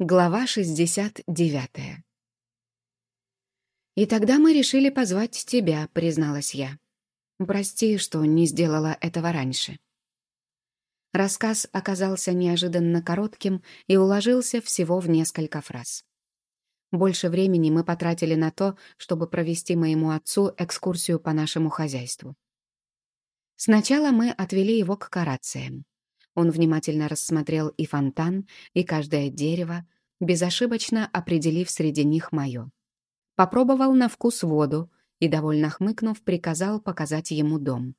Глава 69 «И тогда мы решили позвать тебя», — призналась я. «Прости, что не сделала этого раньше». Рассказ оказался неожиданно коротким и уложился всего в несколько фраз. Больше времени мы потратили на то, чтобы провести моему отцу экскурсию по нашему хозяйству. Сначала мы отвели его к карациям. Он внимательно рассмотрел и фонтан, и каждое дерево, безошибочно определив среди них мое. Попробовал на вкус воду и, довольно хмыкнув, приказал показать ему дом.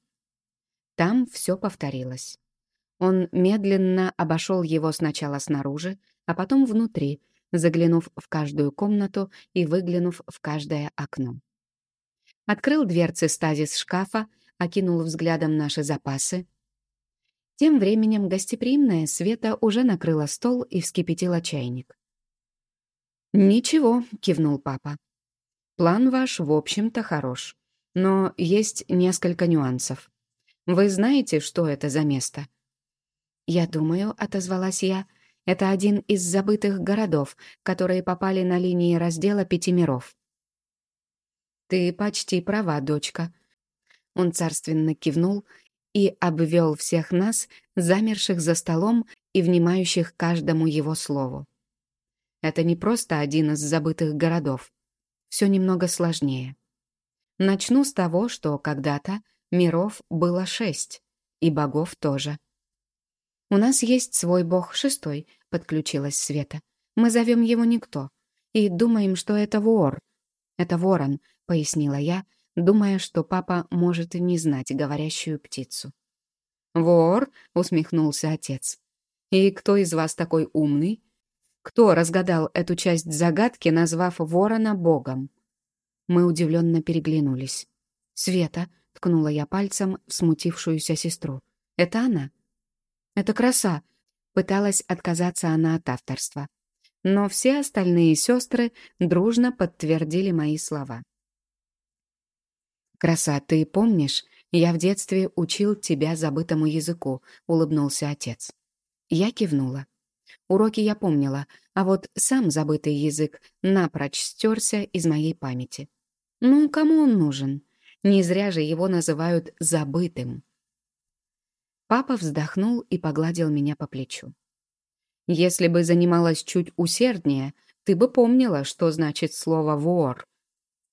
Там все повторилось. Он медленно обошел его сначала снаружи, а потом внутри, заглянув в каждую комнату и выглянув в каждое окно. Открыл дверцы стазис шкафа, окинул взглядом наши запасы, тем временем гостеприимная Света уже накрыла стол и вскипятила чайник. «Ничего», — кивнул папа. «План ваш, в общем-то, хорош. Но есть несколько нюансов. Вы знаете, что это за место?» «Я думаю», — отозвалась я, — «это один из забытых городов, которые попали на линии раздела пяти миров». «Ты почти права, дочка». Он царственно кивнул и обвел всех нас, замерших за столом и внимающих каждому его слову. Это не просто один из забытых городов. Все немного сложнее. Начну с того, что когда-то миров было шесть, и богов тоже. «У нас есть свой бог шестой», — подключилась Света. «Мы зовем его Никто и думаем, что это вор». «Это ворон», — пояснила я, — думая, что папа может и не знать говорящую птицу. «Вор?» — усмехнулся отец. «И кто из вас такой умный? Кто разгадал эту часть загадки, назвав ворона богом?» Мы удивленно переглянулись. «Света», — ткнула я пальцем в смутившуюся сестру. «Это она?» «Это краса», — пыталась отказаться она от авторства. Но все остальные сестры дружно подтвердили мои слова. «Краса, ты помнишь, я в детстве учил тебя забытому языку», — улыбнулся отец. Я кивнула. Уроки я помнила, а вот сам забытый язык напрочь стерся из моей памяти. Ну, кому он нужен? Не зря же его называют «забытым». Папа вздохнул и погладил меня по плечу. «Если бы занималась чуть усерднее, ты бы помнила, что значит слово «вор».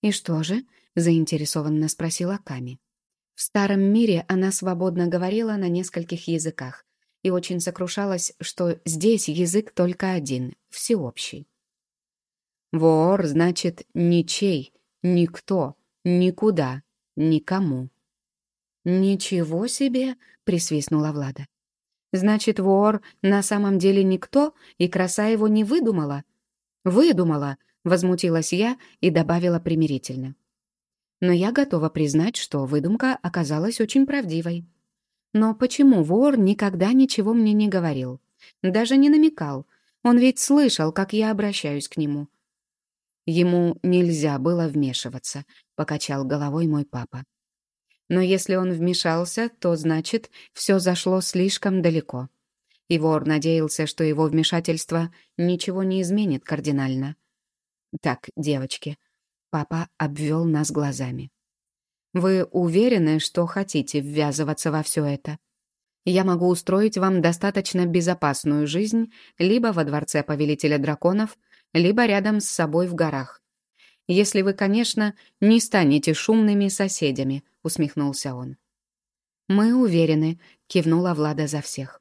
«И что же?» заинтересованно спросила Ками. В старом мире она свободно говорила на нескольких языках и очень сокрушалась, что здесь язык только один, всеобщий. «Вор» значит «ничей», «никто», «никуда», «никому». «Ничего себе!» — присвистнула Влада. «Значит, вор на самом деле никто, и краса его не выдумала?» «Выдумала!» — возмутилась я и добавила примирительно но я готова признать, что выдумка оказалась очень правдивой. Но почему вор никогда ничего мне не говорил? Даже не намекал. Он ведь слышал, как я обращаюсь к нему. Ему нельзя было вмешиваться, покачал головой мой папа. Но если он вмешался, то значит, все зашло слишком далеко. И вор надеялся, что его вмешательство ничего не изменит кардинально. Так, девочки, Папа обвел нас глазами. «Вы уверены, что хотите ввязываться во все это? Я могу устроить вам достаточно безопасную жизнь либо во дворце повелителя драконов, либо рядом с собой в горах. Если вы, конечно, не станете шумными соседями», — усмехнулся он. «Мы уверены», — кивнула Влада за всех.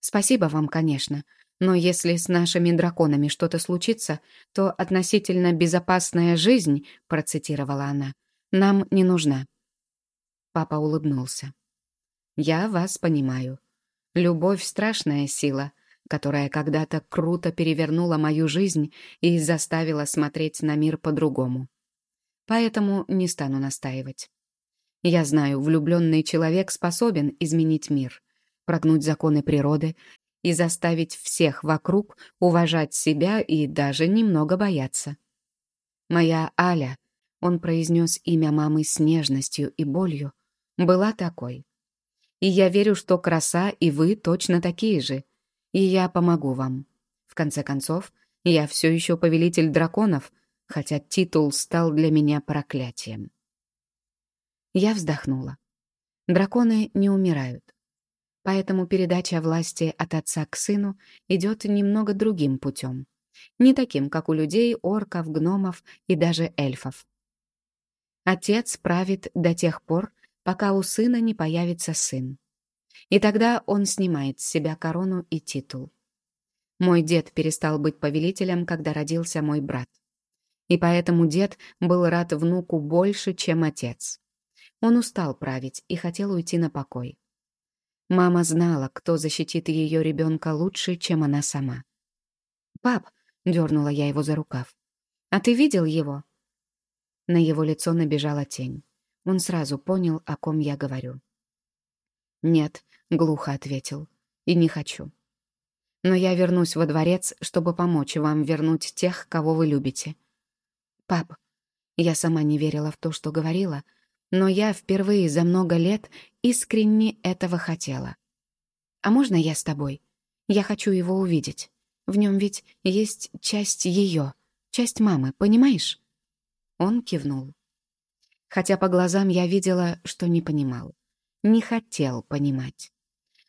«Спасибо вам, конечно, но если с нашими драконами что-то случится, то относительно безопасная жизнь, процитировала она, нам не нужна. Папа улыбнулся. Я вас понимаю. Любовь — страшная сила, которая когда-то круто перевернула мою жизнь и заставила смотреть на мир по-другому. Поэтому не стану настаивать. Я знаю, влюбленный человек способен изменить мир, прогнуть законы природы и заставить всех вокруг уважать себя и даже немного бояться. Моя Аля, он произнес имя мамы с нежностью и болью, была такой. И я верю, что краса и вы точно такие же, и я помогу вам. В конце концов, я все еще повелитель драконов, хотя титул стал для меня проклятием. Я вздохнула. Драконы не умирают. Поэтому передача власти от отца к сыну идет немного другим путем. Не таким, как у людей, орков, гномов и даже эльфов. Отец правит до тех пор, пока у сына не появится сын. И тогда он снимает с себя корону и титул. Мой дед перестал быть повелителем, когда родился мой брат. И поэтому дед был рад внуку больше, чем отец. Он устал править и хотел уйти на покой. Мама знала, кто защитит ее ребенка лучше, чем она сама. «Пап», — дернула я его за рукав, — «а ты видел его?» На его лицо набежала тень. Он сразу понял, о ком я говорю. «Нет», — глухо ответил, — «и не хочу. Но я вернусь во дворец, чтобы помочь вам вернуть тех, кого вы любите». «Пап», я сама не верила в то, что говорила, но я впервые за много лет искренне этого хотела. «А можно я с тобой? Я хочу его увидеть. В нем ведь есть часть ее, часть мамы, понимаешь?» Он кивнул. Хотя по глазам я видела, что не понимал. Не хотел понимать.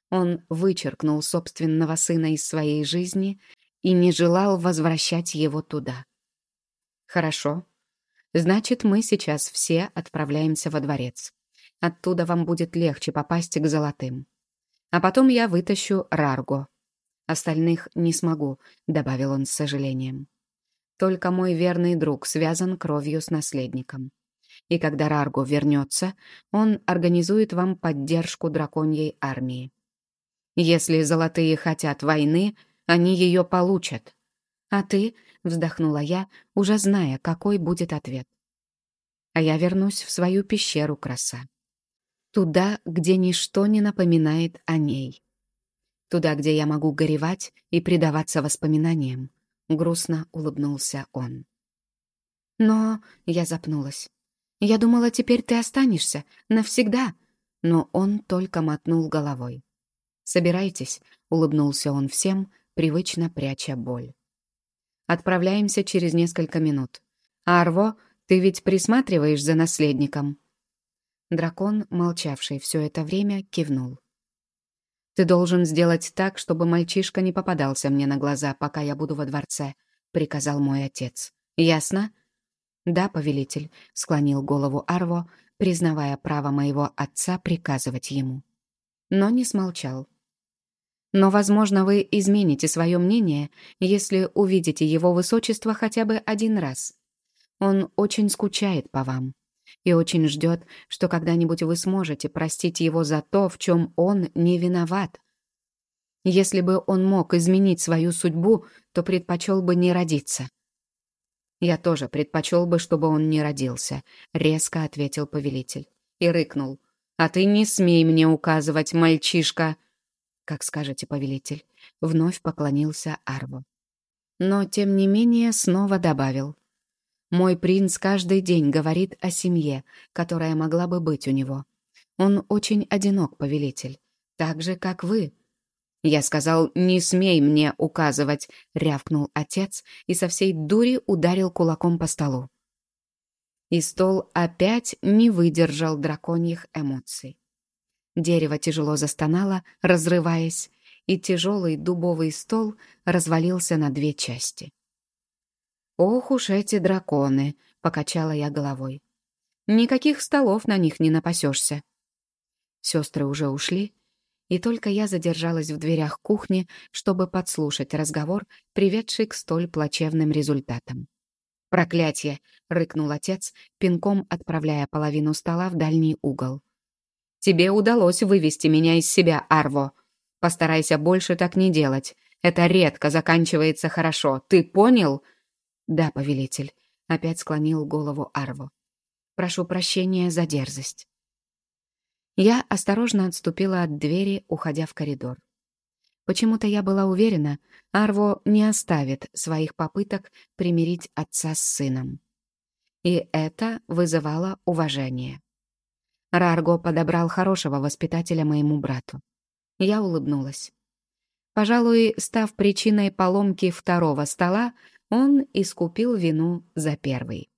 Он вычеркнул собственного сына из своей жизни и не желал возвращать его туда. «Хорошо. Значит, мы сейчас все отправляемся во дворец. Оттуда вам будет легче попасть к золотым. А потом я вытащу Рарго. Остальных не смогу», — добавил он с сожалением. Только мой верный друг связан кровью с наследником. И когда Рарго вернется, он организует вам поддержку драконьей армии. Если золотые хотят войны, они ее получат. А ты, — вздохнула я, уже зная, какой будет ответ. А я вернусь в свою пещеру, краса. Туда, где ничто не напоминает о ней. Туда, где я могу горевать и предаваться воспоминаниям, Грустно улыбнулся он. «Но...» — я запнулась. «Я думала, теперь ты останешься. Навсегда». Но он только мотнул головой. «Собирайтесь», — улыбнулся он всем, привычно пряча боль. «Отправляемся через несколько минут. Арво, ты ведь присматриваешь за наследником?» Дракон, молчавший все это время, кивнул. «Ты должен сделать так, чтобы мальчишка не попадался мне на глаза, пока я буду во дворце», — приказал мой отец. «Ясно?» «Да, повелитель», — склонил голову Арво, признавая право моего отца приказывать ему. Но не смолчал. «Но, возможно, вы измените свое мнение, если увидите его высочество хотя бы один раз. Он очень скучает по вам и очень ждет, что когда-нибудь вы сможете простить его за то, в чем он не виноват. Если бы он мог изменить свою судьбу, то предпочел бы не родиться. «Я тоже предпочел бы, чтобы он не родился», — резко ответил повелитель. И рыкнул. «А ты не смей мне указывать, мальчишка!» «Как скажете, повелитель», — вновь поклонился Арву. Но, тем не менее, снова добавил. Мой принц каждый день говорит о семье, которая могла бы быть у него. Он очень одинок, повелитель, так же, как вы. Я сказал, не смей мне указывать, рявкнул отец и со всей дури ударил кулаком по столу. И стол опять не выдержал драконьих эмоций. Дерево тяжело застонало, разрываясь, и тяжелый дубовый стол развалился на две части. «Ох уж эти драконы!» — покачала я головой. «Никаких столов на них не напасешься». Сестры уже ушли, и только я задержалась в дверях кухни, чтобы подслушать разговор, приведший к столь плачевным результатам. «Проклятье!» — рыкнул отец, пинком отправляя половину стола в дальний угол. «Тебе удалось вывести меня из себя, Арво. Постарайся больше так не делать. Это редко заканчивается хорошо. Ты понял?» «Да, повелитель», — опять склонил голову Арву. «Прошу прощения за дерзость». Я осторожно отступила от двери, уходя в коридор. Почему-то я была уверена, Арво не оставит своих попыток примирить отца с сыном. И это вызывало уважение. Рарго подобрал хорошего воспитателя моему брату. Я улыбнулась. Пожалуй, став причиной поломки второго стола, он искупил вину за первый.